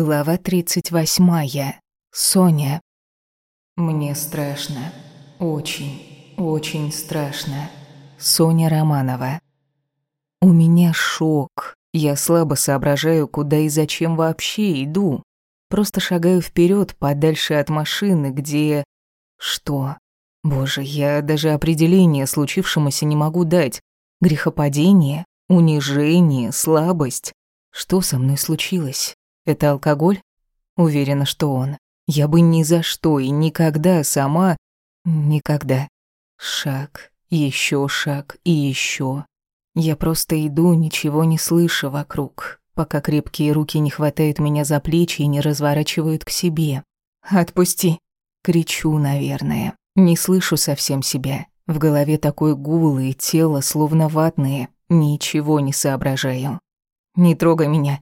Глава 38. Соня. Мне страшно. Очень, очень страшно. Соня Романова. У меня шок. Я слабо соображаю, куда и зачем вообще иду. Просто шагаю вперед, подальше от машины, где... Что? Боже, я даже определение случившемуся не могу дать. Грехопадение, унижение, слабость. Что со мной случилось? Это алкоголь? Уверена, что он. Я бы ни за что и никогда сама... Никогда. Шаг, еще шаг и еще. Я просто иду, ничего не слыша вокруг, пока крепкие руки не хватают меня за плечи и не разворачивают к себе. «Отпусти!» Кричу, наверное. Не слышу совсем себя. В голове такой гул и тело словно ватные. Ничего не соображаю. «Не трогай меня!»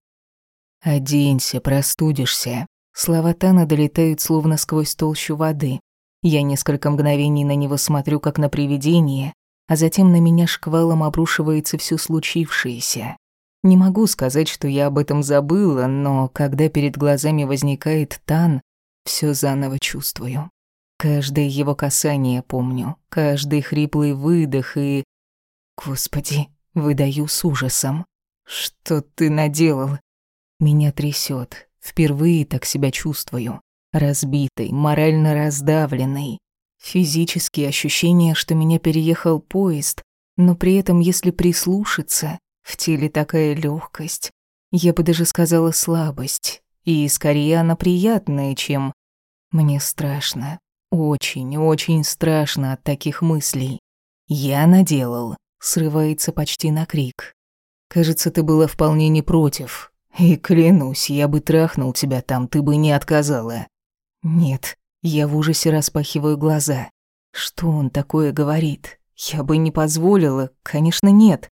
«Оденься, простудишься». Слова Тана долетают словно сквозь толщу воды. Я несколько мгновений на него смотрю, как на привидение, а затем на меня шквалом обрушивается все случившееся. Не могу сказать, что я об этом забыла, но когда перед глазами возникает Тан, все заново чувствую. Каждое его касание помню, каждый хриплый выдох и... Господи, выдаю с ужасом. Что ты наделал? Меня трясет. Впервые так себя чувствую. Разбитой, морально раздавленной. Физические ощущения, что меня переехал поезд, но при этом, если прислушаться, в теле такая легкость. Я бы даже сказала слабость. И скорее она приятная, чем... Мне страшно. Очень, очень страшно от таких мыслей. Я наделал. Срывается почти на крик. Кажется, ты была вполне не против. И клянусь, я бы трахнул тебя там, ты бы не отказала. Нет, я в ужасе распахиваю глаза. Что он такое говорит? Я бы не позволила, конечно, нет.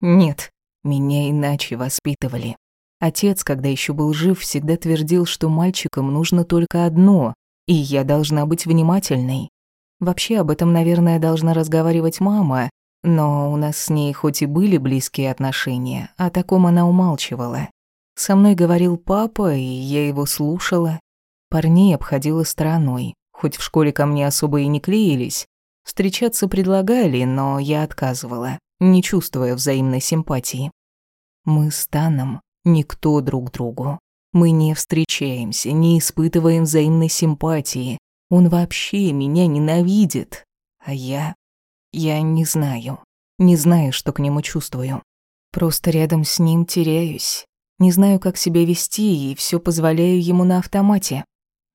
Нет, меня иначе воспитывали. Отец, когда еще был жив, всегда твердил, что мальчикам нужно только одно, и я должна быть внимательной. Вообще об этом, наверное, должна разговаривать мама, но у нас с ней хоть и были близкие отношения, о таком она умалчивала. Со мной говорил папа, и я его слушала. Парней обходила стороной, хоть в школе ко мне особо и не клеились. Встречаться предлагали, но я отказывала, не чувствуя взаимной симпатии. Мы с Таном никто друг другу. Мы не встречаемся, не испытываем взаимной симпатии. Он вообще меня ненавидит. А я... Я не знаю. Не знаю, что к нему чувствую. Просто рядом с ним теряюсь. Не знаю, как себя вести, и все позволяю ему на автомате.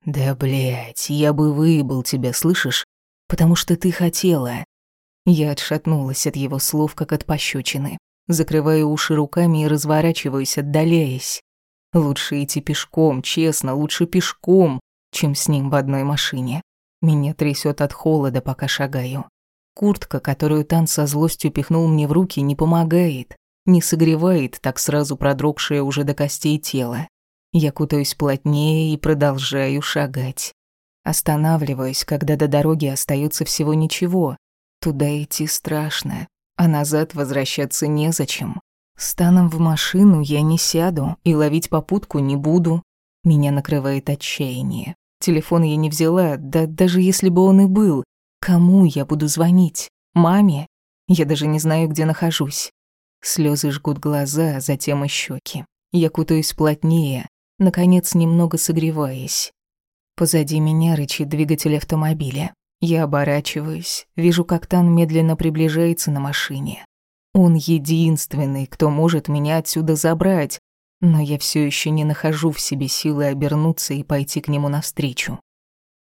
Да, блядь, я бы выебал тебя, слышишь? Потому что ты хотела. Я отшатнулась от его слов, как от пощечины. Закрываю уши руками и разворачиваюсь, отдаляясь. Лучше идти пешком, честно, лучше пешком, чем с ним в одной машине. Меня трясет от холода, пока шагаю. Куртка, которую Тан со злостью пихнул мне в руки, не помогает не согревает так сразу продрогшее уже до костей тело. Я кутаюсь плотнее и продолжаю шагать. Останавливаюсь, когда до дороги остается всего ничего. Туда идти страшно, а назад возвращаться незачем. Станом в машину я не сяду и ловить попутку не буду. Меня накрывает отчаяние. Телефон я не взяла, да даже если бы он и был. Кому я буду звонить? Маме? Я даже не знаю, где нахожусь. Слезы жгут глаза, а затем и щеки. Я кутаюсь плотнее, наконец немного согреваясь. Позади меня рычит двигатель автомобиля. Я оборачиваюсь, вижу, как Тан медленно приближается на машине. Он единственный, кто может меня отсюда забрать, но я все еще не нахожу в себе силы обернуться и пойти к нему навстречу.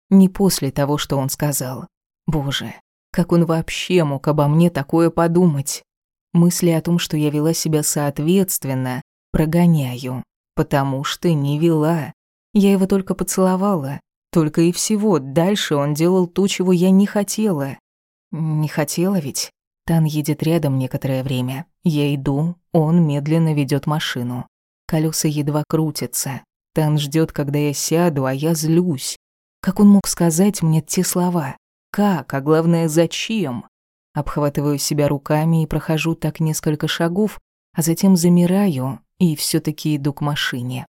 Не после того, что он сказал. Боже, как он вообще мог обо мне такое подумать? Мысли о том, что я вела себя соответственно, прогоняю, потому что не вела. Я его только поцеловала, только и всего. Дальше он делал то, чего я не хотела. Не хотела ведь? Тан едет рядом некоторое время. Я иду, он медленно ведет машину. Колеса едва крутятся. Тан ждет, когда я сяду, а я злюсь. Как он мог сказать мне те слова? Как, а главное, зачем? Обхватываю себя руками и прохожу так несколько шагов, а затем замираю и все таки иду к машине.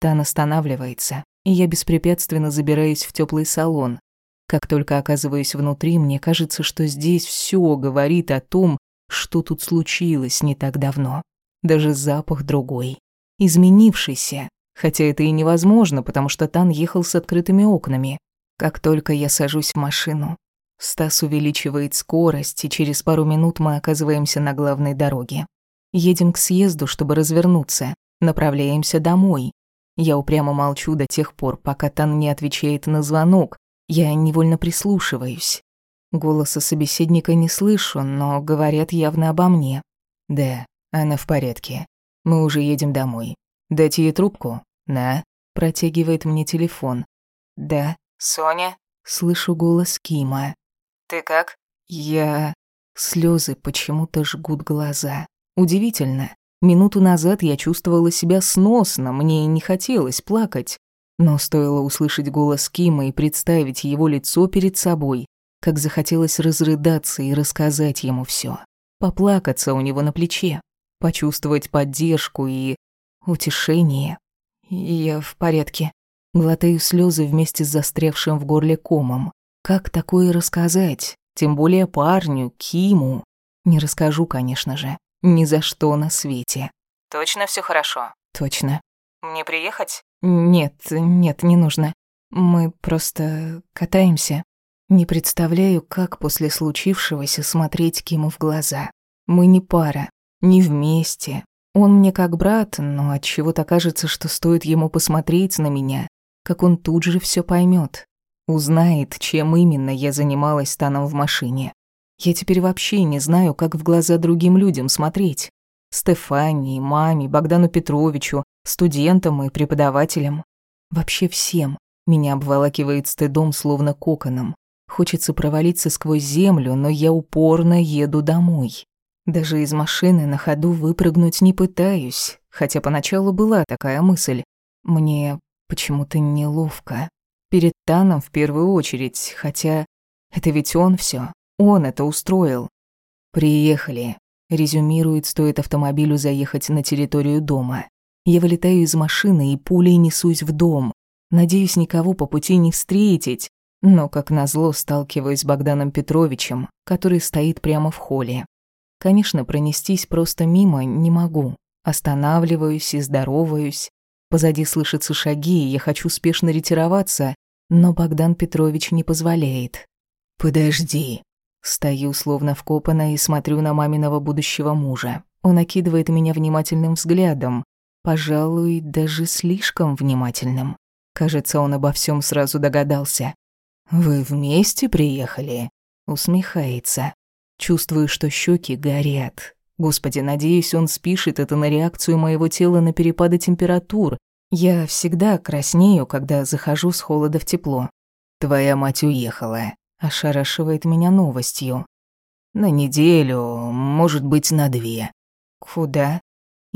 Тан останавливается, и я беспрепятственно забираюсь в теплый салон. Как только оказываюсь внутри, мне кажется, что здесь все говорит о том, что тут случилось не так давно. Даже запах другой. Изменившийся. Хотя это и невозможно, потому что Тан ехал с открытыми окнами. Как только я сажусь в машину, Стас увеличивает скорость, и через пару минут мы оказываемся на главной дороге. Едем к съезду, чтобы развернуться. Направляемся домой. Я упрямо молчу до тех пор, пока Тан не отвечает на звонок. Я невольно прислушиваюсь. Голоса собеседника не слышу, но говорят явно обо мне. Да, она в порядке. Мы уже едем домой. Дать ей трубку? На. Протягивает мне телефон. Да. Соня? Слышу голос Кима. Ты как? Я... Слезы почему-то жгут глаза. Удивительно. Минуту назад я чувствовала себя сносно, мне не хотелось плакать. Но стоило услышать голос Кима и представить его лицо перед собой, как захотелось разрыдаться и рассказать ему все, Поплакаться у него на плече, почувствовать поддержку и утешение. Я в порядке. Глотаю слезы вместе с застрявшим в горле комом. Как такое рассказать? Тем более парню, Киму. Не расскажу, конечно же. Ни за что на свете. Точно все хорошо? Точно. Мне приехать? Нет, нет, не нужно. Мы просто катаемся. Не представляю, как после случившегося смотреть Киму в глаза. Мы не пара, не вместе. Он мне как брат, но от чего-то кажется, что стоит ему посмотреть на меня, как он тут же все поймет, узнает, чем именно я занималась таном в машине. Я теперь вообще не знаю, как в глаза другим людям смотреть. Стефании, маме, Богдану Петровичу, студентам и преподавателям. Вообще всем. Меня обволакивает стыдом, словно коконом. Хочется провалиться сквозь землю, но я упорно еду домой. Даже из машины на ходу выпрыгнуть не пытаюсь, хотя поначалу была такая мысль. Мне почему-то неловко. Перед Таном в первую очередь, хотя это ведь он все, он это устроил. Приехали. Резюмирует, стоит автомобилю заехать на территорию дома. Я вылетаю из машины и пулей несусь в дом. Надеюсь, никого по пути не встретить, но, как назло, сталкиваюсь с Богданом Петровичем, который стоит прямо в холле. Конечно, пронестись просто мимо не могу. Останавливаюсь и здороваюсь. Позади слышатся шаги, и я хочу спешно ретироваться, но Богдан Петрович не позволяет. «Подожди». Стою словно вкопанная и смотрю на маминого будущего мужа. Он окидывает меня внимательным взглядом, пожалуй, даже слишком внимательным. Кажется, он обо всем сразу догадался. «Вы вместе приехали?» Усмехается. Чувствую, что щеки горят. Господи, надеюсь, он спишет это на реакцию моего тела на перепады температур. Я всегда краснею, когда захожу с холода в тепло. «Твоя мать уехала», — ошарашивает меня новостью. «На неделю, может быть, на две». «Куда?»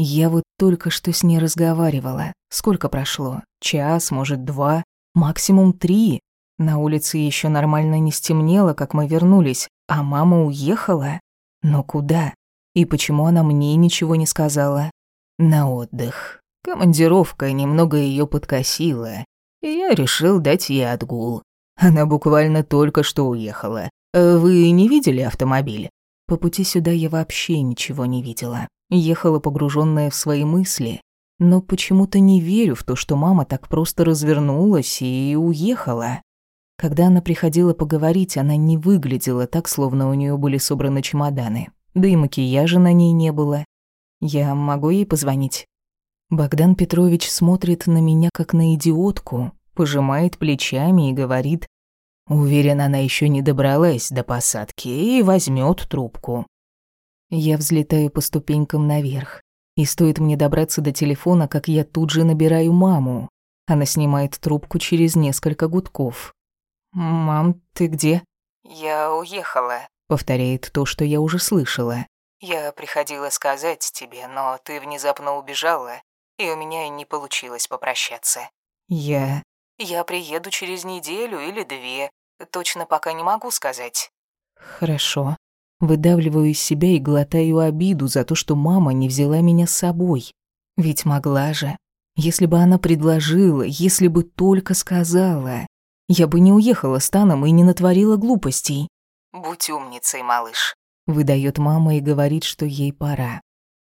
Я вот только что с ней разговаривала. Сколько прошло? Час, может, два? Максимум три. На улице еще нормально не стемнело, как мы вернулись, а мама уехала. Но куда? И почему она мне ничего не сказала? На отдых. Командировка немного ее подкосила, и я решил дать ей отгул. Она буквально только что уехала. Э, вы не видели автомобиль? По пути сюда я вообще ничего не видела. Ехала погруженная в свои мысли, но почему-то не верю в то, что мама так просто развернулась и уехала. Когда она приходила поговорить, она не выглядела так, словно у нее были собраны чемоданы. Да и макияжа на ней не было. Я могу ей позвонить? Богдан Петрович смотрит на меня как на идиотку, пожимает плечами и говорит, «Уверен, она еще не добралась до посадки и возьмет трубку». Я взлетаю по ступенькам наверх, и стоит мне добраться до телефона, как я тут же набираю маму. Она снимает трубку через несколько гудков. «Мам, ты где?» «Я уехала», — повторяет то, что я уже слышала. «Я приходила сказать тебе, но ты внезапно убежала, и у меня не получилось попрощаться». «Я...» «Я приеду через неделю или две, точно пока не могу сказать». «Хорошо». Выдавливаю из себя и глотаю обиду за то, что мама не взяла меня с собой. Ведь могла же. Если бы она предложила, если бы только сказала, я бы не уехала с Таном и не натворила глупостей. «Будь умницей, малыш», — выдает мама и говорит, что ей пора.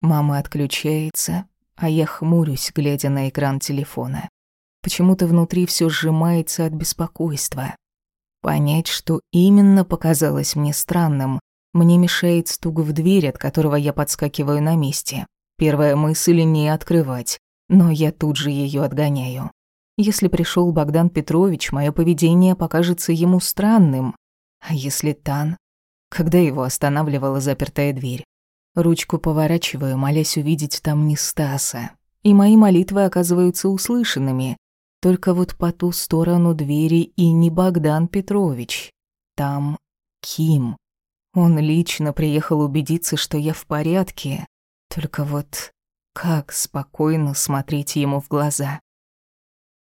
Мама отключается, а я хмурюсь, глядя на экран телефона. Почему-то внутри все сжимается от беспокойства. Понять, что именно показалось мне странным, мне мешает стук в дверь, от которого я подскакиваю на месте. Первая мысль — не открывать, но я тут же ее отгоняю. Если пришел Богдан Петрович, мое поведение покажется ему странным. А если Тан? Когда его останавливала запертая дверь? Ручку поворачиваю, молясь увидеть там не Стаса. И мои молитвы оказываются услышанными. Только вот по ту сторону двери и не Богдан Петрович. Там Ким. Он лично приехал убедиться, что я в порядке. Только вот как спокойно смотреть ему в глаза?